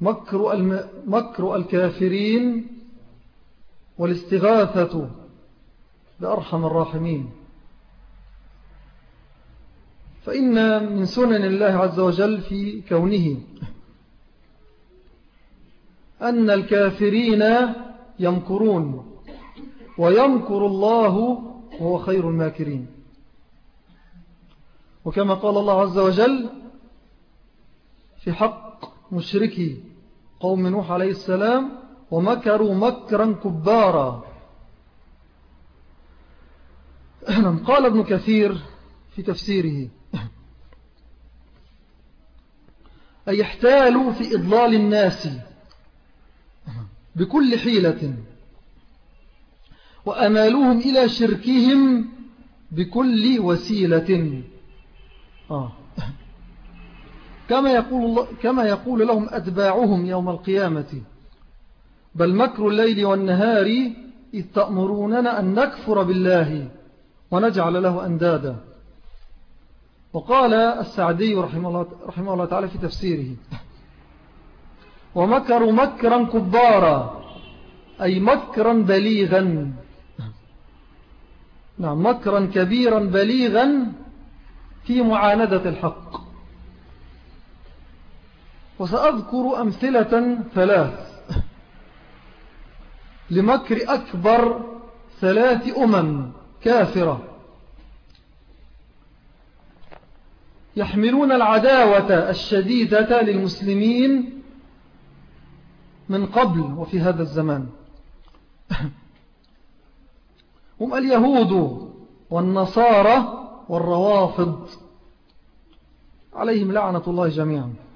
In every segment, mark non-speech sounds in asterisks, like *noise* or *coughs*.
مكر, الم... مكر الكافرين والاستغاثة بأرحم الراحمين. فإن من سنن الله عز وجل في كونه أن الكافرين يمكرون ويمكر الله وهو خير الماكرين. وكما قال الله عز وجل في حق مشركي قوم نوح عليه السلام ومكروا مكرا كبارا. *clears throat* قال ابن كثير في تفسيره أي احتالوا في إضلال الناس بكل حيلة وأمالوهم إلى شركهم بكل وسيلة. آه. كما يقول, الله كما يقول لهم أتباعهم يوم القيامة. بل مكر الليل والنهار إذ تأمروننا أن نكفر بالله ونجعل له أندادا. وقال السعدي رحمه الله, رحمه الله تعالى في تفسيره ومكروا مكرا كبارا أي مكرا بليغا. نعم مكرا كبيرا بليغا في معاندة الحق. وسأذكر أمثلة ثلاث. لمكر أكبر ثلاث أمم كافرة. يحملون العداوة الشديدة للمسلمين من قبل وفي هذا الزمان. *laughs* هم اليهود والنصارى والروافض. عليهم لعنة الله جميعا.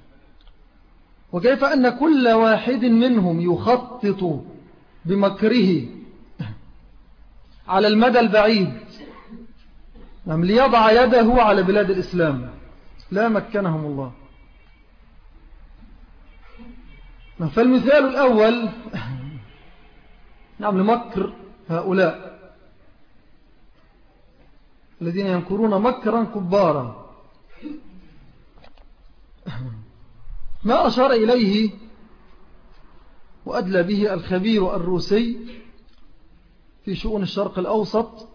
وكيف أن كل واحد منهم يخطط بمكره على المدى البعيد. نعم ليضع يده على بلاد الإسلام. لا مكنهم الله. نعم فالمثال الأول نعم لمكر هؤلاء الذين ينكرون مكرا كبارا. ما أشار إليه وأدلى به الخبير الروسي في شؤون الشرق الأوسط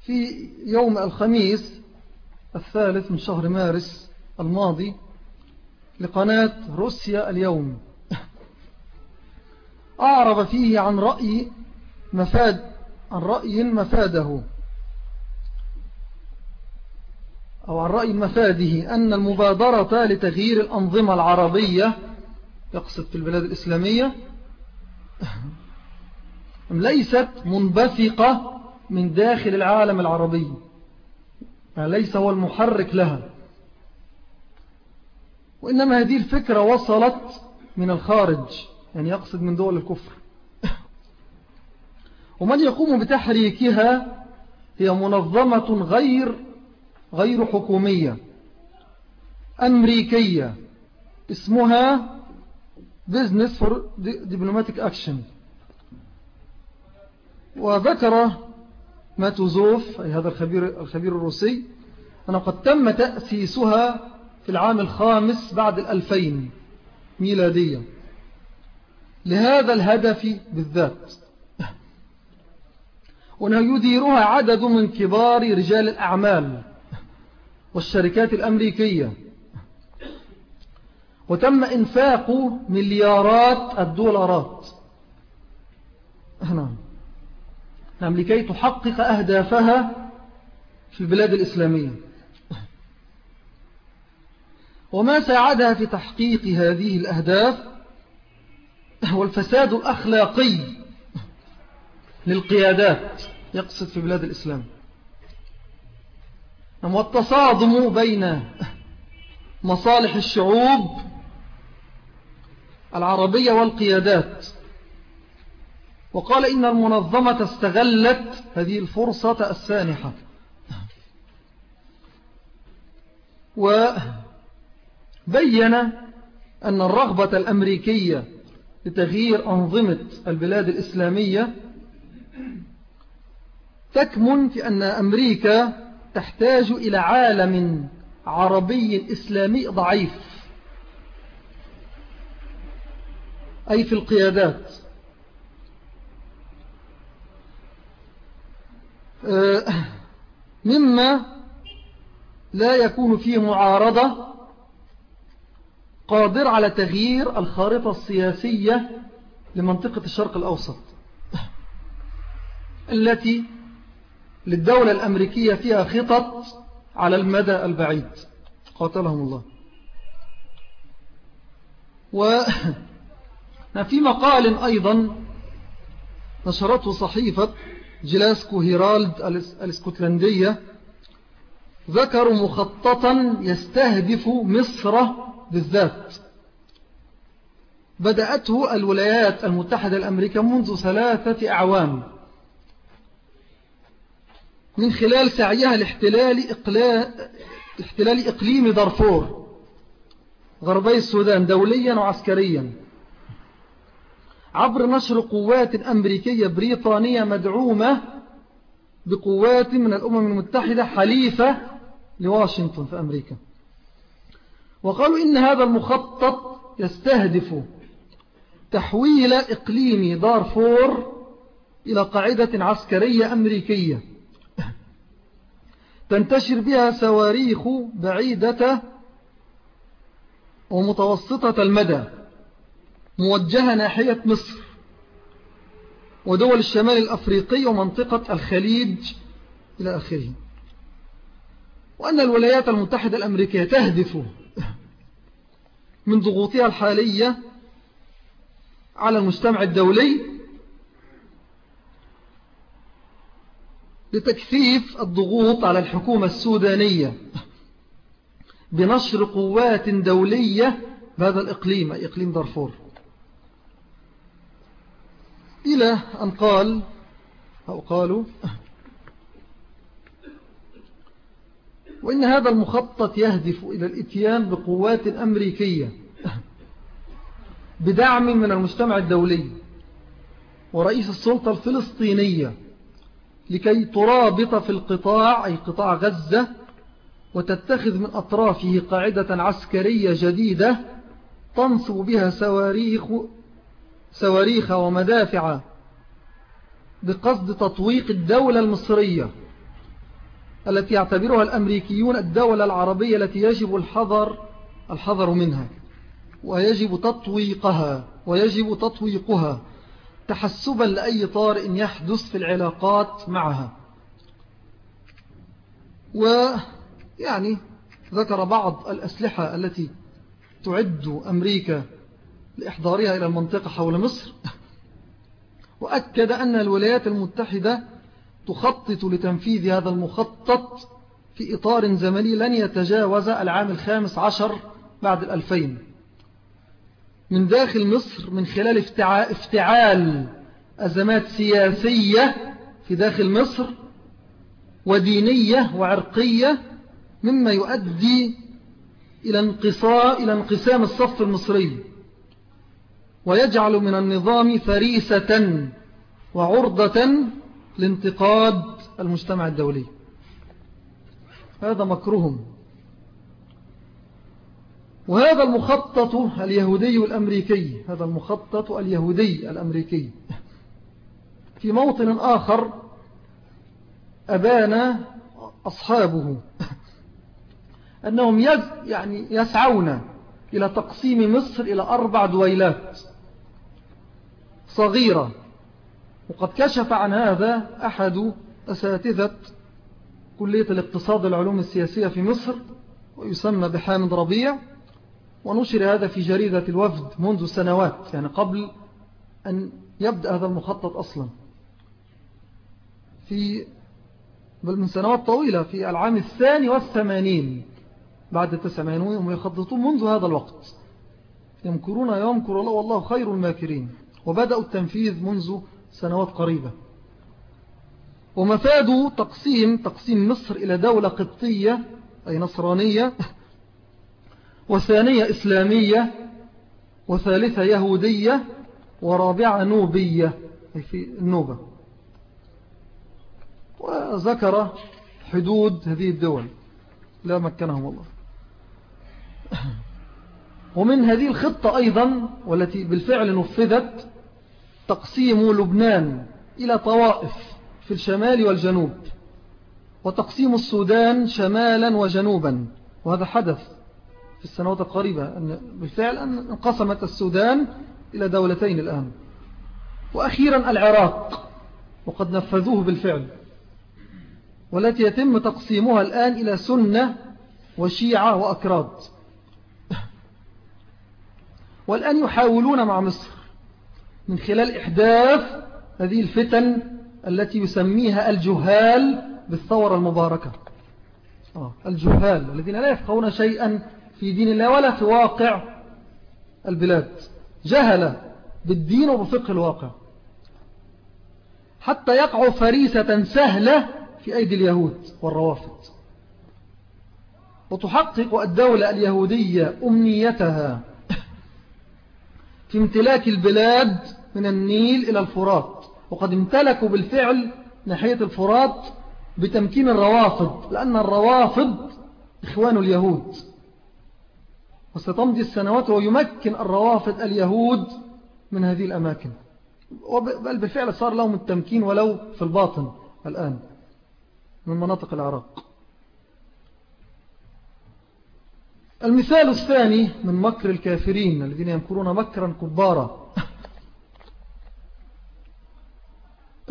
في يوم الخميس الثالث من شهر مارس الماضي لقناة روسيا اليوم. أعرب فيه عن رأي مفاد عن رأي مفاده. أو عن رأي مفاده أن المبادرة لتغيير الأنظمة العربية يقصد في البلاد الإسلامية *laughs* ليست منبثقة من داخل العالم العربي. يعني ليس هو المحرك لها. وإنما هذه الفكرة وصلت من الخارج يعني يقصد من دول الكفر. *laughs* ومن يقوم بتحريكها هي منظمة غير غير حكومية أمريكية اسمها Business for Diplomatic Action. وذكر ماتوزوف أي هذا الخبير, الخبير الروسي أنه قد تم تأسيسها في العام الخامس بعد الألفين ميلادية. لهذا الهدف بالذات. *laughs* وأنه يديرها عدد من كبار رجال الأعمال. والشركات الأمريكية. وتم إنفاق مليارات الدولارات. نعم. نعم لكي تحقق أهدافها في البلاد الإسلامية. وما ساعدها في تحقيق هذه الأهداف هو الفساد الأخلاقي للقيادات يقصد في بلاد الإسلام. والتصادم بين مصالح الشعوب العربية والقيادات. وقال إن المنظمة استغلت هذه الفرصة السانحة. وبين أن الرغبة الأمريكية لتغيير أنظمة البلاد الإسلامية تكمن في أن أمريكا تحتاج إلى عالم عربي إسلامي ضعيف. أي في القيادات؟ آه، مما لا يكون فيه معارضة قادر على تغيير الخارطة السياسية لمنطقة الشرق الأوسط التي للدولة الأمريكية فيها خطط على المدى البعيد. قاتلهم الله. وفي *laughs* مقال أيضا نشرته صحيفة جلاسكو هيرالد الإسكتلندية ذكروا مخططا يستهدف مصر بالذات. بدأته الولايات المتحدة الأمريكية منذ ثلاثة أعوام. من خلال سعيها لاحتلال احتلال إقليم دارفور. غربي السودان دوليا وعسكريا. عبر نشر قوات أمريكية بريطانية مدعومة بقوات من الأمم المتحدة حليفة لواشنطن في أمريكا. وقالوا إن هذا المخطط يستهدف تحويل إقليم دارفور إلى قاعدة عسكرية أمريكية. تنتشر بها صواريخ بعيدة ومتوسطة المدى موجهة ناحية مصر ودول الشمال الأفريقي ومنطقة الخليج إلى آخره. وأن الولايات المتحدة الأمريكية تهدف من ضغوطها الحالية على المجتمع الدولي لتكثيف الضغوط على الحكومة السودانية. بنشر قوات دولية بهذا الإقليم أي إقليم دارفور. إلى أن قال أو قالوا وإن هذا المخطط يهدف إلى الإتيان بقوات أمريكية بدعم من المجتمع الدولي ورئيس السلطة الفلسطينية لكي ترابط في القطاع أي قطاع غزة وتتخذ من أطرافه قاعدة عسكرية جديدة تنصب بها سواريخ سواريخ ومدافع بقصد تطويق الدولة المصرية التي يعتبرها الأمريكيون الدولة العربية التي يجب الحذر الحذر منها ويجب تطويقها ويجب تطويقها. تحسبا لأي طارئ يحدث في العلاقات معها. ويعني ذكر بعض الأسلحة التي تعد أمريكا لإحضارها إلى المنطقة حول مصر. وأكد أن الولايات المتحدة تخطط لتنفيذ هذا المخطط في إطار زمني لن يتجاوز العام الخامس عشر بعد الألفين. من داخل مصر من خلال افتعال أزمات سياسية في داخل مصر ودينية وعرقية مما يؤدي إلى إلى انقسام الصف المصري ويجعل من النظام فريسة وعرضة لانتقاد المجتمع الدولي. هذا مكرهم. وهذا المخطط اليهودي الأمريكي هذا المخطط اليهودي الأمريكي. في موطن آخر أبان أصحابه أنهم يعني يسعون إلى تقسيم مصر إلى أربع دويلات صغيرة. وقد كشف عن هذا أحد أساتذة كلية الاقتصاد العلوم السياسية في مصر ويسمى بحامد ربيع. ونشر هذا في جريدة الوفد منذ سنوات يعني قبل أن يبدأ هذا المخطط أصلا. في بل من سنوات طويلة في العام الثاني والثمانين بعد التسعمين هم يخططون منذ هذا الوقت. يمكرون يمكر الله والله خير الماكرين. وبدأوا التنفيذ منذ سنوات قريبة. ومفاد تقسيم تقسيم مصر إلى دولة قبطية أي نصرانية *laughs* وثانية إسلامية وثالثة يهودية ورابعة نوبية. أي في النوبة. وذكر حدود هذه الدول. لا مكنهم الله. ومن هذه الخطة أيضا والتي بالفعل نفذت تقسيم لبنان إلى طوائف في الشمال والجنوب وتقسيم السودان شمالا وجنوبا. وهذا حدث. في السنوات القريبة أن بالفعل أن انقسمت السودان إلى دولتين الآن. وأخيرا العراق وقد نفذوه بالفعل والتي يتم تقسيمها الآن إلى سنة وشيعة وأكراد. *laughs* والآن يحاولون مع مصر من خلال إحداث هذه الفتن التي يسميها الجهال بالثورة المباركة. آه، الجهال الذين لا يفقهون شيئا في دين الله ولا في واقع البلاد. جهل بالدين وبفقه الواقع. حتى يقعوا فريسة سهلة في أيدي اليهود والروافض وتحقق الدولة اليهودية أمنيتها في امتلاك البلاد من النيل إلى الفرات. وقد امتلكوا بالفعل ناحية الفرات بتمكين الروافض لأن الروافض إخوان اليهود. وستمضي السنوات ويمكن الروافض اليهود من هذه الأماكن. بل بالفعل صار لهم التمكين ولو في الباطن الآن من مناطق العراق. المثال الثاني من مكر الكافرين الذين يمكرون مكرا كبارا.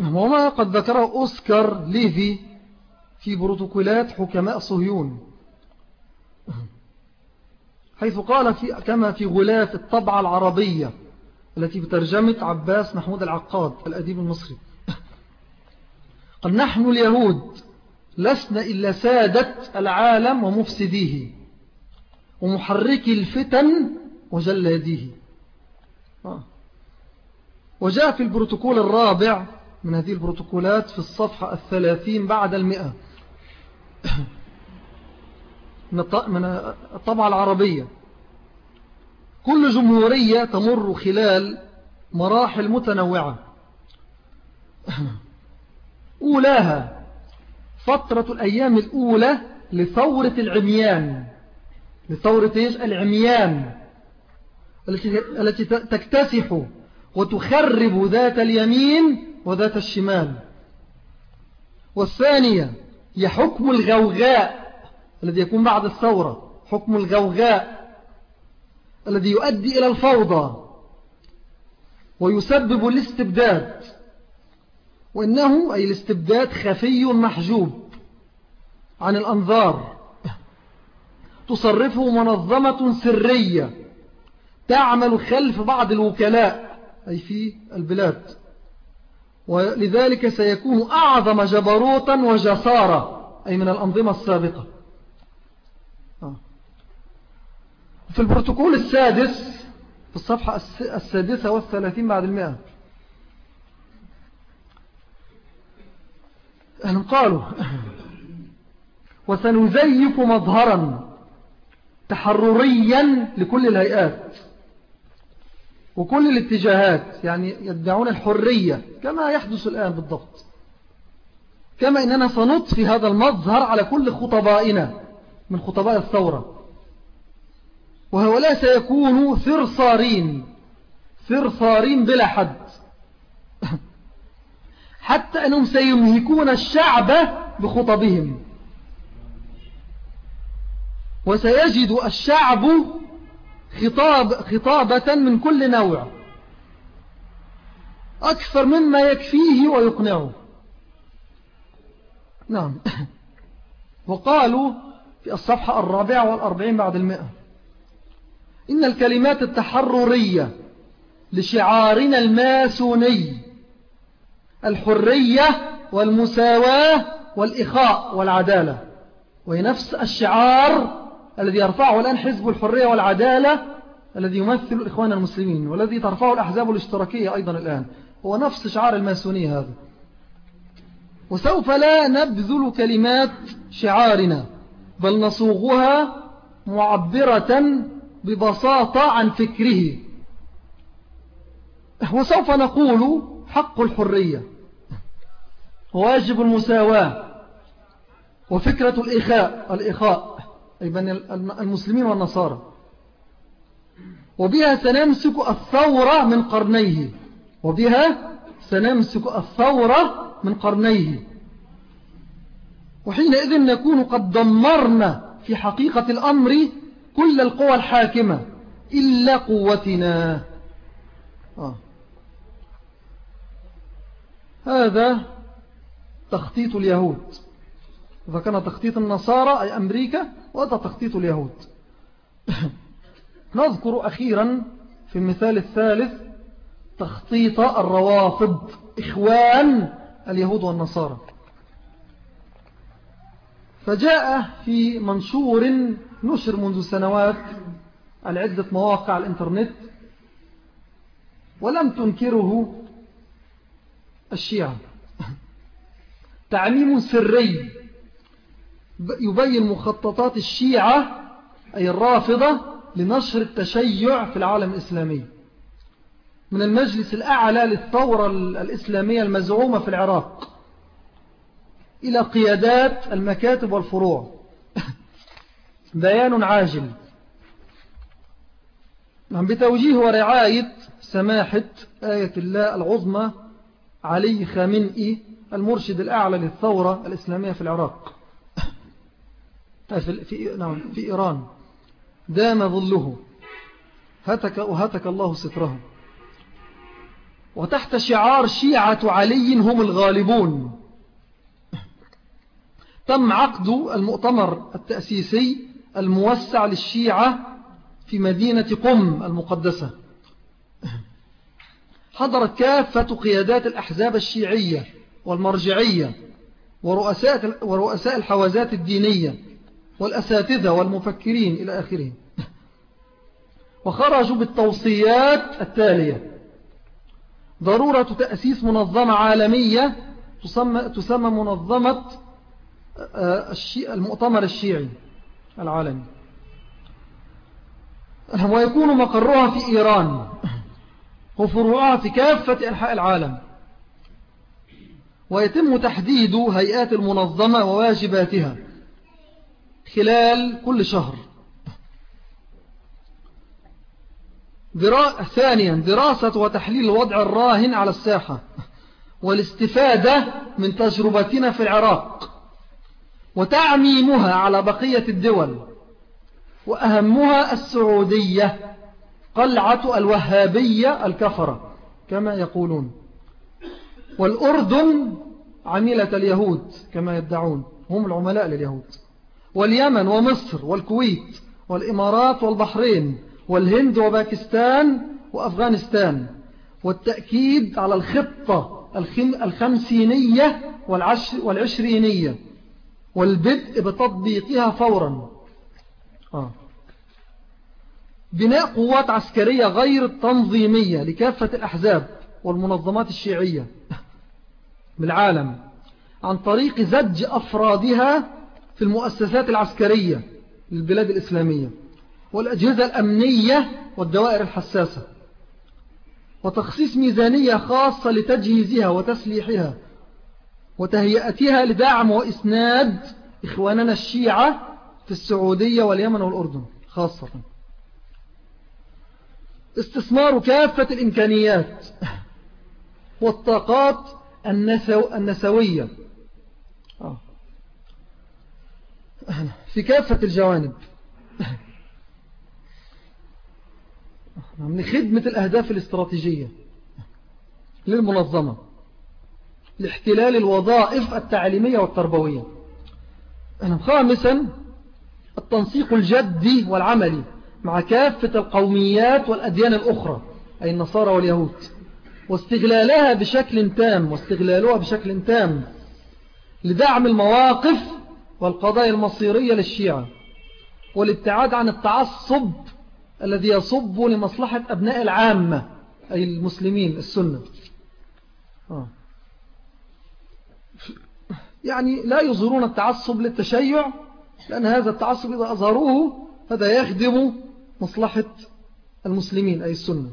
*laughs* وما قد ذكره أوسكار ليفي في بروتوكولات حكماء صهيون. حيث قال في كما في غلاف الطبعة العربية التي بترجمة عباس محمود العقاد الأديب المصري. قال نحن اليهود لسنا إلا سادة العالم ومفسديه ومحركي الفتن وجلاديه. آه. وجاء في البروتوكول الرابع من هذه البروتوكولات في الصفحة الثلاثين بعد المئة. من الطبعة العربية. كل جمهورية تمر خلال مراحل متنوعة. *clears throat* أولاها فترة الأيام الأولى لثورة العميان. لثورة إيش؟ العميان. التي, تكتسح وتخرب ذات اليمين وذات الشمال. والثانية هي حكم الغوغاء. الذي يكون بعد الثورة حكم الغوغاء الذي يؤدي إلى الفوضى ويسبب الاستبداد. وإنه أي الاستبداد خفي محجوب عن الأنظار. تصرفه منظمة سرية تعمل خلف بعض الوكلاء أي في البلاد. ولذلك سيكون أعظم جبروتا وجسارة أي من الأنظمة السابقة آه. في البروتوكول السادس في الصفحة السادسة والثلاثين بعد المئة. أهلا قالوا وسنزيف مظهرا تحرريا لكل الهيئات وكل الاتجاهات يعني يدعون الحرية كما يحدث الآن بالضبط. كما إننا سنطفي هذا المظهر على كل خطبائنا من خطباء الثورة. وهؤلاء سيكونوا ثرصارين ثرصارين بلا حد. *laughs* حتى أنهم سيمهكون الشعب بخطبهم. وسيجد الشعب خطاب خطابة من كل نوع. أكثر مما يكفيه ويقنعه. نعم. *laughs* وقالوا في الصفحة الرابعة والأربعين بعد المئة. إن الكلمات التحررية لشعارنا الماسوني الحرية والمساواة والإخاء والعدالة. وهي نفس الشعار الذي يرفعه الآن حزب الحرية والعدالة الذي يمثل الإخوان المسلمين والذي ترفعه الأحزاب الاشتراكية أيضا الآن. هو نفس شعار الماسونية هذا. وسوف لا نبذل كلمات شعارنا بل نصوغها معبرة ببساطة عن فكره. وسوف نقول حق الحرية. واجب المساواة. وفكرة الإخاء الإخاء أي بين المسلمين والنصارى. وبها سنمسك الثورة من قرنيه. وبها سنمسك الثورة من قرنيه. وحينئذ نكون قد دمرنا في حقيقة الأمر كل القوى الحاكمة إلا قوتنا. آه. هذا تخطيط اليهود. إذا كان تخطيط النصارى أي أمريكا وهذا تخطيط اليهود. *coughs* نذكر أخيرا في المثال الثالث تخطيط الروافض إخوان اليهود والنصارى. فجاء في منشور نشر منذ سنوات على عدة مواقع الإنترنت ولم تنكره الشيعة. *laughs* تعميم سري. يبين مخططات الشيعة أي الرافضة لنشر التشيع في العالم الإسلامي. من المجلس الأعلى للثورة الإسلامية المزعومة في العراق. إلى قيادات المكاتب والفروع. *laughs* بيان عاجل. نعم بتوجيه ورعاية سماحة آية الله العظمى علي خامنئي المرشد الأعلى للثورة الإسلامية في العراق. *laughs* في, نعم في إيران. دام ظله. هتك وهتك الله ستره وتحت شعار شيعة علي هم الغالبون. تم عقد المؤتمر التأسيسي الموسع للشيعة في مدينة قم المقدسة. حضرت كافة قيادات الأحزاب الشيعية والمرجعية ورؤساء, ورؤساء الحوازات الدينية والأساتذة والمفكرين إلى آخره. وخرجوا بالتوصيات التالية. ضرورة تأسيس منظمة عالمية تسمى, تسمى منظمة المؤتمر الشيعي العالمي. ويكون مقرها في إيران وفروعها في كافة أنحاء العالم. ويتم تحديد هيئات المنظمة وواجباتها خلال كل شهر. درا... ثانيا دراسة وتحليل الوضع الراهن على الساحة والاستفادة من تجربتنا في العراق. وتعميمها على بقية الدول وأهمها السعودية قلعة الوهابية الكفرة كما يقولون. والأردن عميلة اليهود كما يدعون هم العملاء لليهود. واليمن ومصر والكويت والإمارات والبحرين والهند وباكستان وأفغانستان. والتأكيد على الخطة الخمسينية والعشرينية. والبدء بتطبيقها فورا آه. بناء قوات عسكرية غير تنظيمية لكافة الأحزاب والمنظمات الشيعية *laughs* بالعالم عن طريق زج أفرادها في المؤسسات العسكرية للبلاد الإسلامية والأجهزة الأمنية والدوائر الحساسة وتخصيص ميزانية خاصة لتجهيزها وتسليحها وتهيئتها لدعم وإسناد إخواننا الشيعة في السعودية واليمن والأردن خاصة. استثمار كافة الإمكانيات والطاقات النسو النسوية. آه. في كافة الجوانب. من خدمة الأهداف الاستراتيجية للمنظمة. لاحتلال الوظائف التعليمية والتربوية. خامسا التنسيق الجدي والعملي مع كافة القوميات والأديان الأخرى أي النصارى واليهود. واستغلالها بشكل تام واستغلالها بشكل تام لدعم المواقف والقضايا المصيرية للشيعة والابتعاد عن التعصب الذي يصب لمصلحة أبناء العامة أي المسلمين السنة. آه. يعني لا يظهرون التعصب للتشيع لأن هذا التعصب إذا أظهروه هذا يخدم مصلحة المسلمين أي السنة.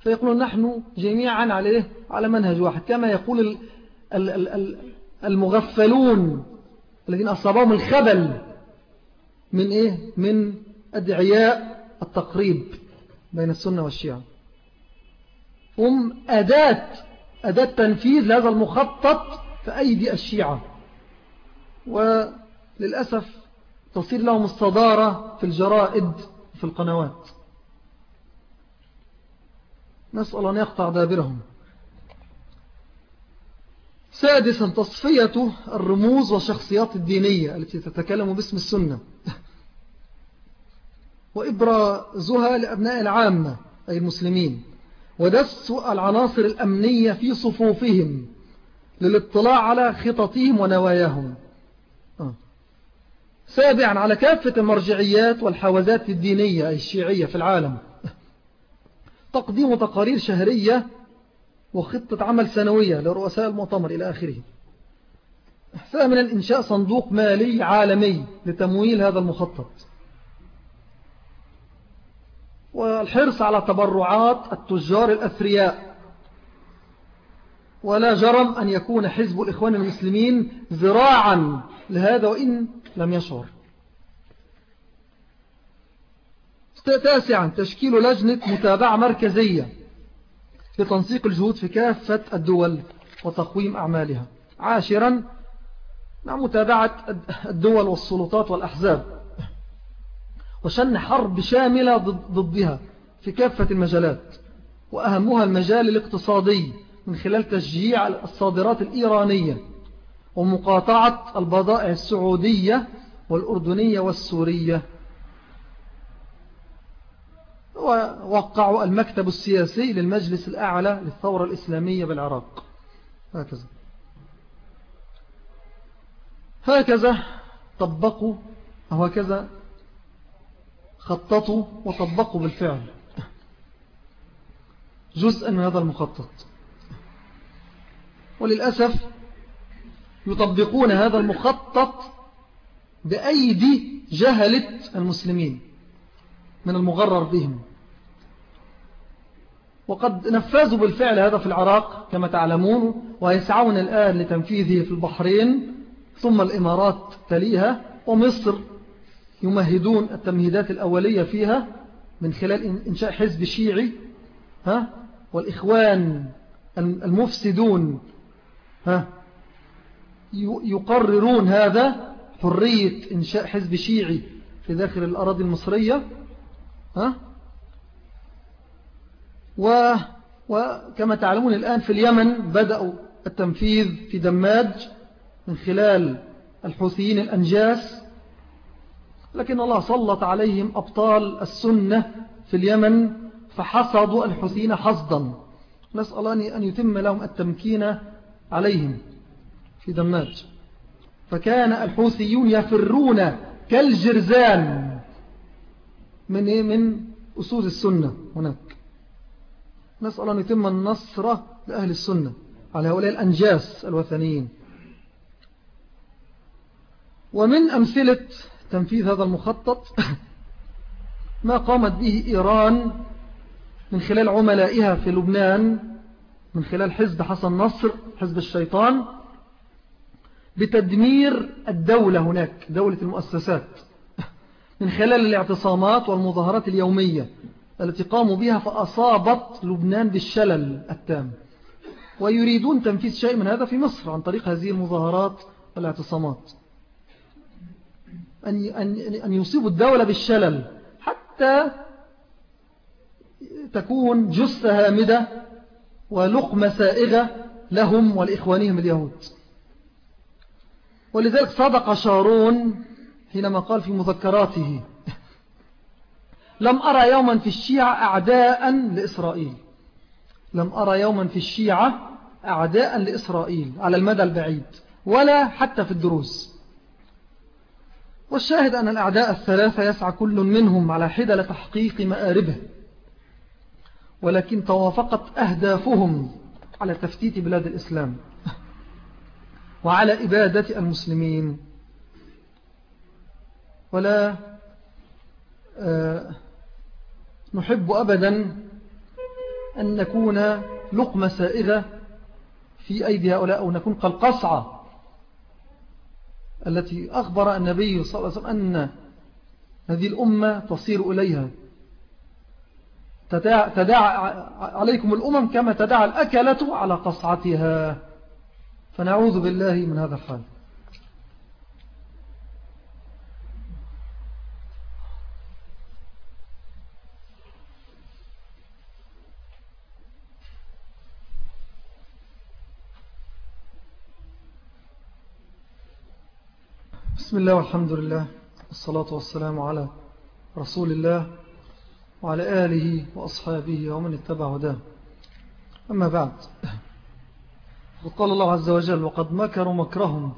فيقولون نحن جميعا عليه على منهج واحد. كما يقول المغفلون الذين أصابهم الخبل من إيه؟ من أدعياء التقريب بين السنة والشيعة. هم أداة أداة تنفيذ لهذا المخطط في أيدي الشيعة. وللأسف تصير لهم الصدارة في الجرائد في القنوات. نسأل أن يقطع دابرهم. سادسا تصفية الرموز والشخصيات الدينية التي تتكلم باسم السنة. وإبرازها لأبناء العامة أي المسلمين. ودس العناصر الأمنية في صفوفهم. للاطلاع على خططهم ونواياهم. آه. سابعا على كافة المرجعيات والحوزات الدينية الشيعية في العالم. تقديم تقارير شهرية وخطة عمل سنوية لرؤساء المؤتمر إلى آخره. ثامنا إنشاء صندوق مالي عالمي لتمويل هذا المخطط. والحرص على تبرعات التجار الأثرياء. ولا جرم أن يكون حزب الإخوان المسلمين ذراعا لهذا وإن لم يشعر. تاسعا تشكيل لجنة متابعة مركزية لتنسيق الجهود في كافة الدول وتقويم أعمالها. عاشرا مع متابعة الدول والسلطات والأحزاب. وشن حرب شاملة ضدها في كافة المجالات. وأهمها المجال الاقتصادي. من خلال تشجيع الصادرات الإيرانية ومقاطعة البضائع السعودية والأردنية والسورية. ووقعوا المكتب السياسي للمجلس الأعلى للثورة الإسلامية بالعراق. هكذا. هكذا طبقوا أو هكذا خططوا وطبقوا بالفعل. جزءا من هذا المخطط. وللأسف يطبقون هذا المخطط بأيدي جهلة المسلمين من المغرر بهم. وقد نفذوا بالفعل هذا في العراق كما تعلمون ويسعون الآن لتنفيذه في البحرين ثم الإمارات تليها ومصر يمهدون التمهيدات الأولية فيها من خلال إنشاء حزب شيعي ها والإخوان المفسدون ها؟ يقررون هذا حرية إنشاء حزب شيعي في داخل الأراضي المصرية ها؟ و وكما تعلمون الآن في اليمن بدأوا التنفيذ في دماج من خلال الحوثيين الأنجاس لكن الله سلط عليهم أبطال السنة في اليمن فحصدوا الحسين حصدا. نسأل أن يتم لهم التمكين عليهم في دماج فكان الحوثيون يفرون كالجرزان من إيه؟ من أسود السنة هناك. نسأل أن يتم النصر لأهل السنة على هؤلاء الأنجاس الوثنيين. ومن أمثلة تنفيذ هذا المخطط *coughs* ما قامت به إيران من خلال عملائها في لبنان من خلال حزب حسن نصر حزب الشيطان بتدمير الدولة هناك دولة المؤسسات. *laughs* من خلال الاعتصامات والمظاهرات اليومية التي قاموا بها فأصابت لبنان بالشلل التام. ويريدون تنفيذ شيء من هذا في مصر عن طريق هذه المظاهرات والاعتصامات. أن يصيبوا الدولة بالشلل حتى تكون جثة هامدة ولقمة سائغة لهم ولإخوانهم اليهود. ولذلك صدق شارون حينما قال في مذكراته لم أرى يوما في الشيعة أعداء لإسرائيل. لم أرى يوما في الشيعة أعداء لإسرائيل على المدى البعيد ولا حتى في الدروس. والشاهد أن الأعداء الثلاثة يسعى كل منهم على حدة لتحقيق مآربه. ولكن توافقت أهدافهم على تفتيت بلاد الإسلام وعلى إبادة المسلمين. ولا آه، نحب أبدا أن نكون لقمة سائغة في أيدي هؤلاء أو نكون كالقصعة التي أخبر النبي صلى الله عليه وسلم أن هذه الأمة تصير إليها. تداعى عليكم الأمم كما تداعى الأكلة على قصعتها. فنعوذ بالله من هذا الحال. بسم الله والحمد لله والصلاة والسلام على رسول الله وعلى آله وأصحابه ومن اتبع هداه. أما بعد وقال الله عز وجل وقد مكروا مكرهم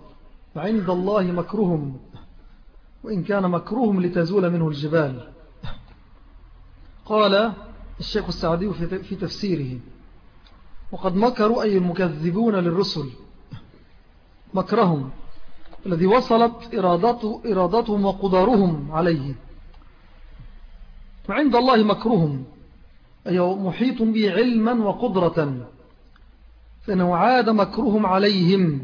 وعند الله مكرهم وإن كان مكرهم لتزول منه الجبال. قال الشيخ السعدي في تفسيره وقد مكروا أي المكذبون للرسل مكرهم الذي وصلت إرادته إرادتهم وقدرهم عليه. وعند الله مكرهم أي محيط به علما وقدرة. فإنه عاد مكرهم عليهم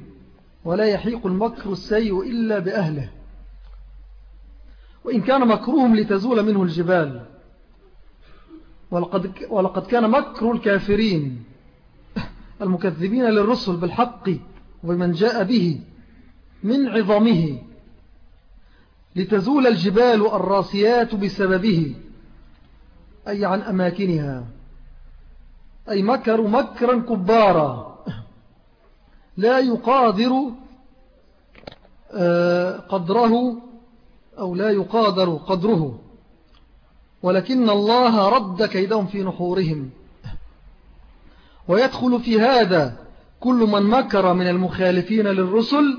ولا يحيق المكر السيء إلا بأهله. وإن كان مكرهم لتزول منه الجبال. ولقد, ولقد كان مكر الكافرين. *laughs* المكذبين للرسل بالحق ومن جاء به من عظمه. لتزول الجبال الراسيات بسببه. أي عن أماكنها. أي مكروا مكرا كبارا. لا يقادر آه، قدره أو لا يقادر قدره. ولكن الله رد كيدهم في نحورهم. ويدخل في هذا كل من مكر من المخالفين للرسل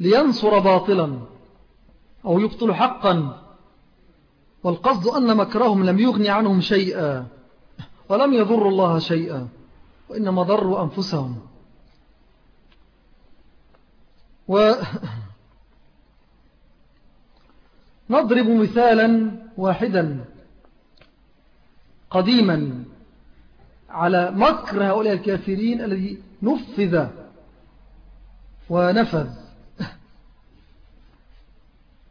لينصر باطلا أو يبطل حقا. والقصد أن مكرهم لم يغني عنهم شيئا ولم يضر الله شيئا وإنما ضروا أنفسهم. و *laughs* نضرب مثالا واحدا قديما على مكر هؤلاء الكافرين الذي نفذ ونفذ.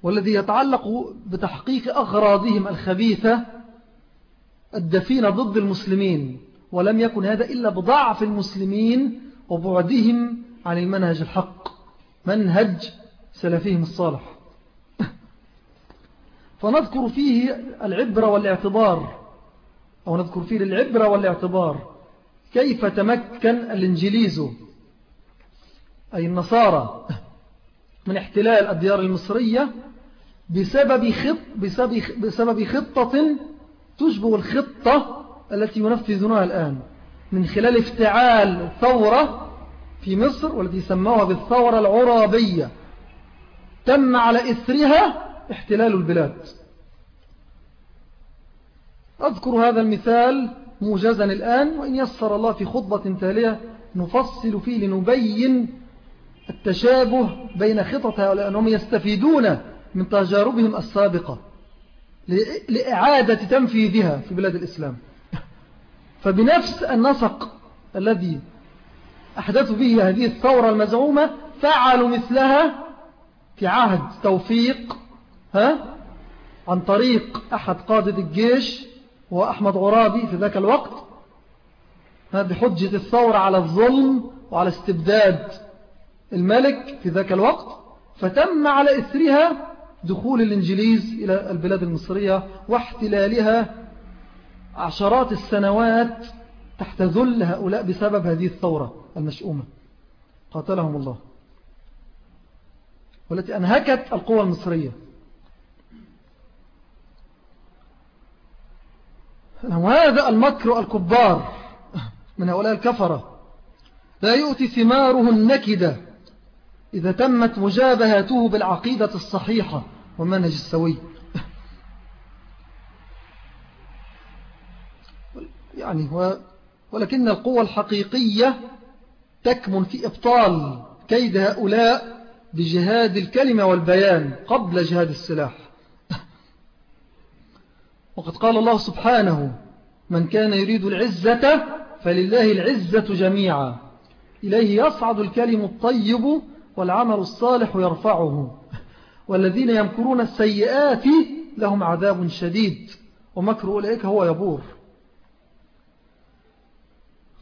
والذي يتعلق بتحقيق أغراضهم الخبيثة الدفينة ضد المسلمين ولم يكن هذا إلا بضعف المسلمين وبعدهم عن المنهج الحق منهج سلفهم الصالح. *laughs* فنذكر فيه العبرة والاعتبار أو نذكر فيه العبرة والاعتبار كيف تمكن الإنجليز أي النصارى من احتلال الديار المصرية بسبب, خط بسبب, بسبب خطة تشبه الخطة التي ينفذونها الآن. من خلال افتعال ثورة في مصر والتي سموها بالثورة العرابية تم على إثرها احتلال البلاد. أذكر هذا المثال موجزا الآن وإن يسر الله في خطبة تالية نفصل فيه لنبين التشابه بين خطط هؤلاء أنهم يستفيدون من تجاربهم السابقة لإعادة تنفيذها في بلاد الإسلام. فبنفس النسق الذي أحدثوا به هذه الثورة المزعومة فعلوا مثلها في عهد توفيق ها عن طريق أحد قادة الجيش هو أحمد غرابي في ذاك الوقت بحجة الثورة على الظلم وعلى استبداد الملك في ذاك الوقت. فتم على إثرها دخول الإنجليز إلى البلاد المصرية واحتلالها عشرات السنوات تحت ذل هؤلاء بسبب هذه الثورة المشؤومة. قاتلهم الله. والتي أنهكت القوى المصرية. وهذا المكر الكبار من هؤلاء الكفرة. لا يؤتي ثماره النكدة. إذا تمت مجابهته بالعقيدة الصحيحة والمنهج السوي. يعني ولكن القوة الحقيقية تكمن في إبطال كيد هؤلاء بجهاد الكلمة والبيان قبل جهاد السلاح. وقد قال الله سبحانه من كان يريد العزة فلله العزة جميعا. إليه يصعد الكلم الطيب والعمل الصالح يرفعه. والذين يمكرون السيئات لهم عذاب شديد ومكر أولئك هو يبور.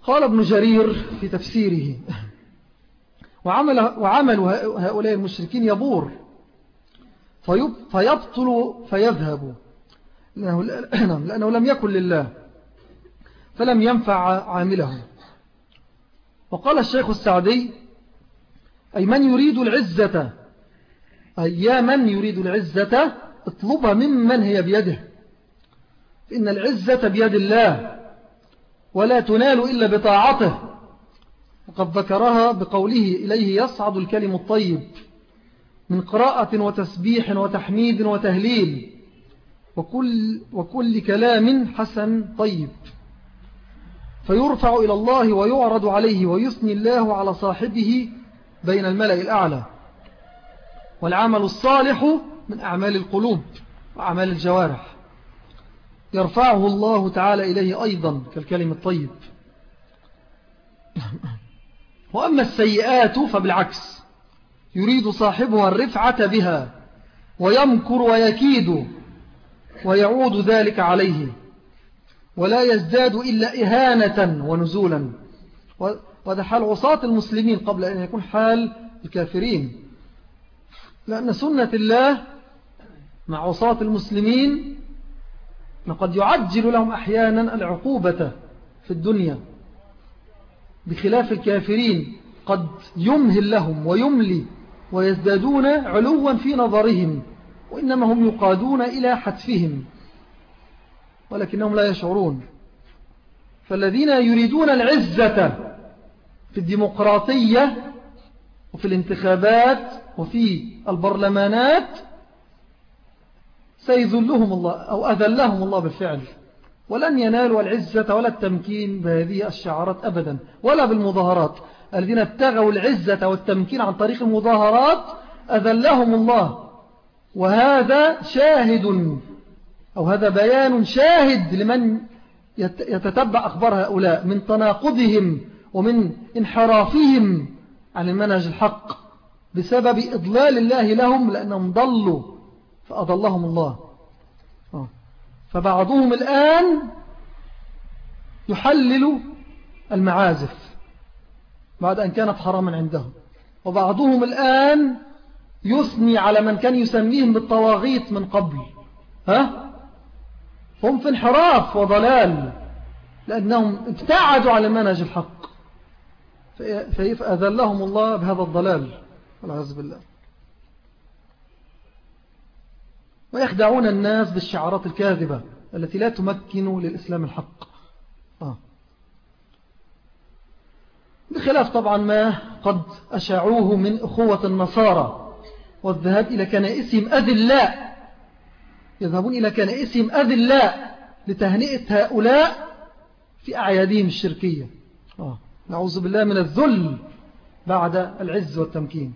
قال ابن جرير في تفسيره وعمل, وعمل هؤلاء المشركين يبور فيبطل فيذهب. لأنه, لأنه لم يكن لله فلم ينفع عامله وقال الشيخ السعدي أي من يريد العزة. أي يا من يريد العزة اطلبها ممن هي بيده. إن العزة بيد الله ولا تنال إلا بطاعته. وقد ذكرها بقوله إليه يصعد الكلم الطيب من قراءة وتسبيح وتحميد وتهليل. وكل, وكل كلام حسن طيب. فيرفع إلى الله ويعرض عليه ويثني الله على صاحبه بين الملأ الأعلى. والعمل الصالح من أعمال القلوب وأعمال الجوارح. يرفعه الله تعالى إليه أيضا كالكلم الطيب. وأما السيئات فبالعكس. يريد صاحبها الرفعة بها ويمكر ويكيد ويعود ذلك عليه. ولا يزداد إلا إهانة ونزولا. وهذا حال عصاة المسلمين قبل أن يكون حال الكافرين. لأن سنة الله مع عصاة المسلمين لقد يعجل لهم أحيانا العقوبة في الدنيا بخلاف الكافرين. قد يمهل لهم ويملي ويزدادون علوا في نظرهم وإنما هم يقادون إلى حتفهم ولكنهم لا يشعرون. فالذين يريدون العزة في الديمقراطية وفي الانتخابات وفي البرلمانات سيذلهم الله أو أذلهم الله بالفعل. ولن ينالوا العزة ولا التمكين بهذه الشعارات أبدا ولا بالمظاهرات. الذين ابتغوا العزة والتمكين عن طريق المظاهرات أذلهم الله. وهذا شاهد أو هذا بيان شاهد لمن يتتبع أخبار هؤلاء من تناقضهم. ومن انحرافهم عن المنهج الحق بسبب إضلال الله لهم لأنهم ضلوا فأضلهم الله. آه. فبعضهم الآن يحلل المعازف بعد أن كانت حراما عندهم. وبعضهم الآن يثني على من كان يسميهم بالطواغيت من قبل. ها؟ هم في انحراف وضلال لأنهم ابتعدوا على منهج الحق. فأذلهم الله بهذا الضلال والعز بالله ويخدعون الناس بالشعارات الكاذبة التي لا تمكن للإسلام الحق آه. بخلاف طبعا ما قد أشعوه من أخوة النصارى والذهاب إلى كنائسهم أذلاء يذهبون إلى كنائسهم أذلاء لتهنئة هؤلاء في أعيادهم الشركية. نعوذ بالله من الذل بعد العز والتمكين.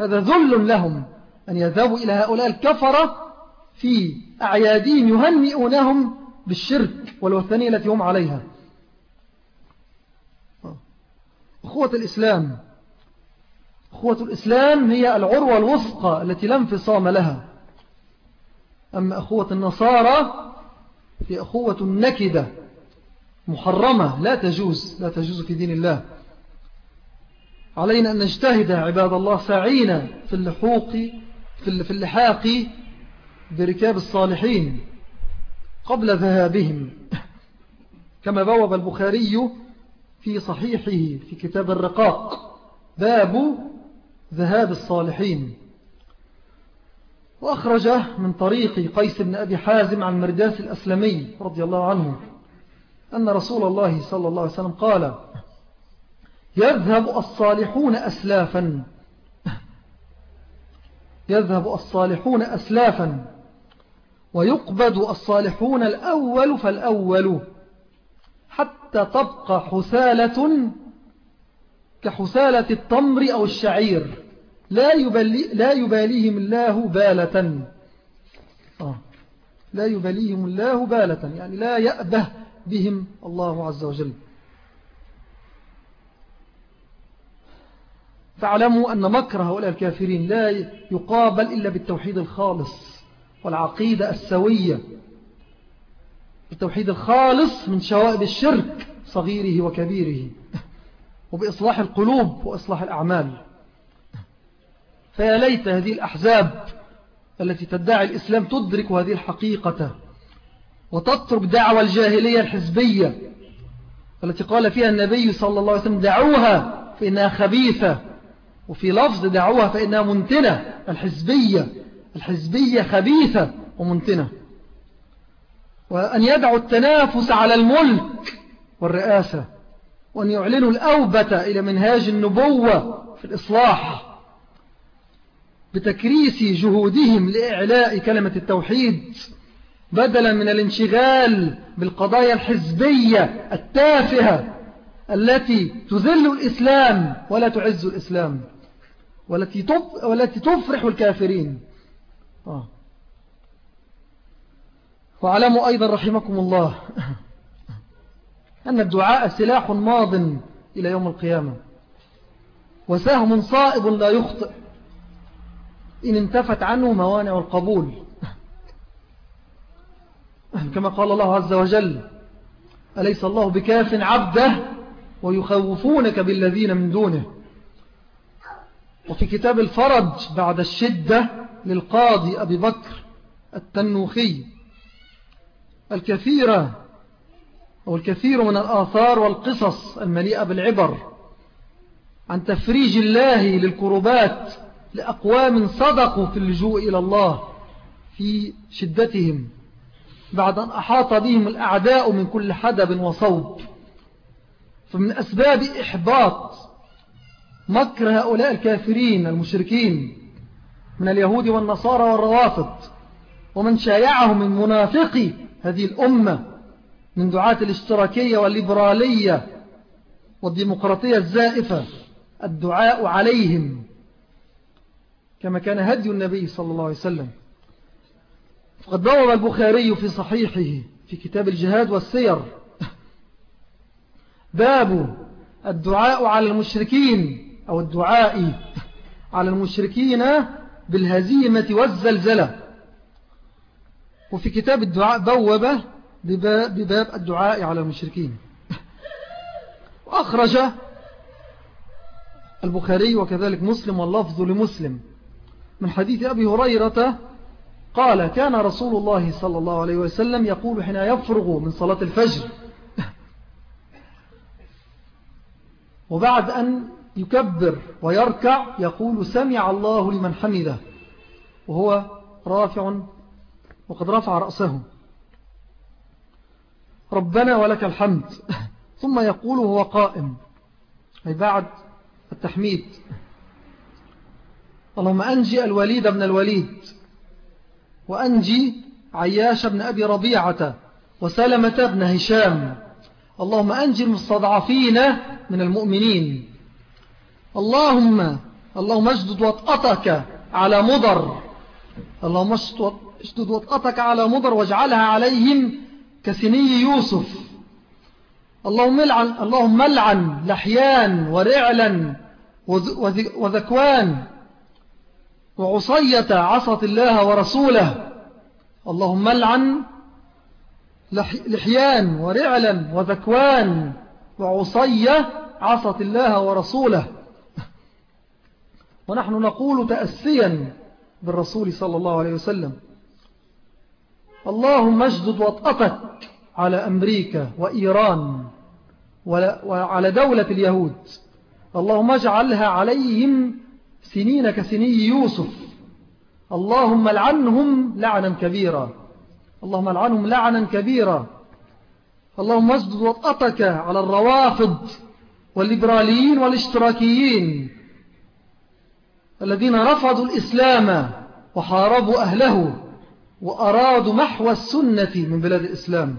هذا ذل لهم أن يذهبوا إلى هؤلاء الكفرة في أعيادهم يهنئونهم بالشرك والوثنية التي هم عليها. أخوة الإسلام أخوة الإسلام هي العروة الوثقى التي لا انفصام لها. أما أخوة النصارى هي أخوة النكدة. محرمة لا تجوز لا تجوز في دين الله. علينا أن نجتهد عباد الله سعينا في اللحوق في اللحاق بركاب الصالحين قبل ذهابهم. كما بوب البخاري في صحيحه في كتاب الرقاق باب ذهاب الصالحين. وأخرج من طريق قيس بن أبي حازم عن مرداس الأسلمي رضي الله عنه. أن رسول الله صلى الله عليه وسلم قال يذهب الصالحون أسلافا. يذهب الصالحون أسلافا. ويقبض الصالحون الأول فالأول. حتى تبقى حثالة كحثالة التمر أو الشعير. لا, يبالي لا يباليهم الله بالة. آه. لا يباليهم الله بالة. يعني لا يأبه بهم الله عز وجل. فاعلموا أن مكر هؤلاء الكافرين لا يقابل إلا بالتوحيد الخالص والعقيدة السوية. التوحيد الخالص من شوائب الشرك صغيره وكبيره وبإصلاح القلوب وإصلاح الأعمال. فيا ليت هذه الأحزاب التي تدعي الإسلام تدرك هذه الحقيقة. وتترك دعوة الجاهلية الحزبية التي قال فيها النبي صلى الله عليه وسلم دعوها فإنها خبيثة وفي لفظ دعوها فإنها منتنة الحزبية الحزبية خبيثة ومنتنة. وأن يدعوا التنافس على الملك والرئاسة وأن يعلنوا الأوبة إلى منهاج النبوة في الإصلاح بتكريس جهودهم لإعلاء كلمة التوحيد. بدلا من الانشغال بالقضايا الحزبية التافهة التي تذل الإسلام ولا تعز الإسلام والتي, تفرح الكافرين. آه. واعلموا أيضا رحمكم الله أن الدعاء سلاح ماض إلى يوم القيامة. وسهم صائب لا يخطئ. إن انتفت عنه موانع القبول. كما قال الله عز وجل أليس الله بكاف عبده ويخوفونك بالذين من دونه؟ وفي كتاب الفرج بعد الشدة للقاضي أبي بكر التنوخي الكثيرة أو الكثير من الآثار والقصص المليئة بالعبر عن تفريج الله للكربات لأقوام صدقوا في اللجوء إلى الله في شدتهم. بعد أن أحاط بهم الأعداء من كل حدب وصوب. فمن أسباب إحباط مكر هؤلاء الكافرين المشركين من اليهود والنصارى والروافض ومن شايعهم من منافقي هذه الأمة من دعاة الاشتراكية والليبرالية والديمقراطية الزائفة الدعاء عليهم كما كان هدي النبي صلى الله عليه وسلم. فقد بوب البخاري في صحيحه في كتاب الجهاد والسير. باب الدعاء على المشركين أو الدعاء على المشركين بالهزيمة والزلزلة. وفي كتاب الدعاء بوب بباب الدعاء على المشركين. وأخرج البخاري وكذلك مسلم واللفظ لمسلم من حديث أبي هريرة قال كان رسول الله صلى الله عليه وسلم يقول حين يفرغ من صلاة الفجر. وبعد أن يكبر ويركع يقول سمع الله لمن حمده. وهو رافع وقد رفع رأسه. ربنا ولك الحمد. ثم يقول هو قائم. أي بعد التحميد. اللهم أنجي الوليد بن الوليد. وأنجي عياش بن أبي ربيعة وسلمة بن هشام. اللهم أنجي المستضعفين من المؤمنين. اللهم اللهم اجدد وطأتك على مضر. اللهم اجدد وطأتك على مضر واجعلها عليهم كسني يوسف. اللهم لعن, اللهم لعن لحيان ورعلا وذكوان. وعصية عصت الله ورسوله. اللهم لعن لحيان ورعلا وذكوان. وعصية عصت الله ورسوله. ونحن نقول تأسيا بالرسول صلى الله عليه وسلم. اللهم اجدد وطأتك على أمريكا وإيران وعلى دولة اليهود. اللهم اجعلها عليهم سنين كسني يوسف. اللهم لعنهم لعنا كبيرا. اللهم لعنهم لعنا كبيرا. اللهم اجدد وطأتك على الروافض والليبراليين والاشتراكيين الذين رفضوا الإسلام وحاربوا أهله وأرادوا محو السنة من بلاد الإسلام.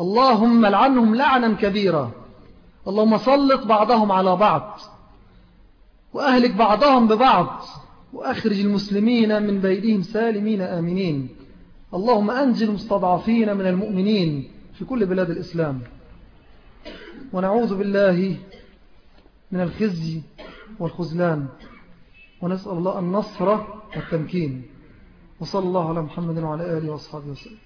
اللهم لعنهم لعنا كبيرا. اللهم سلط بعضهم على بعض. وأهلك بعضهم ببعض وأخرج المسلمين من بيدهم سالمين آمنين. اللهم أنجل المستضعفين من المؤمنين في كل بلاد الإسلام. ونعوذ بالله من الخزي والخزلان. ونسأل الله النصر والتمكين. وصلى الله على محمد وعلى آله وأصحابه وسلم.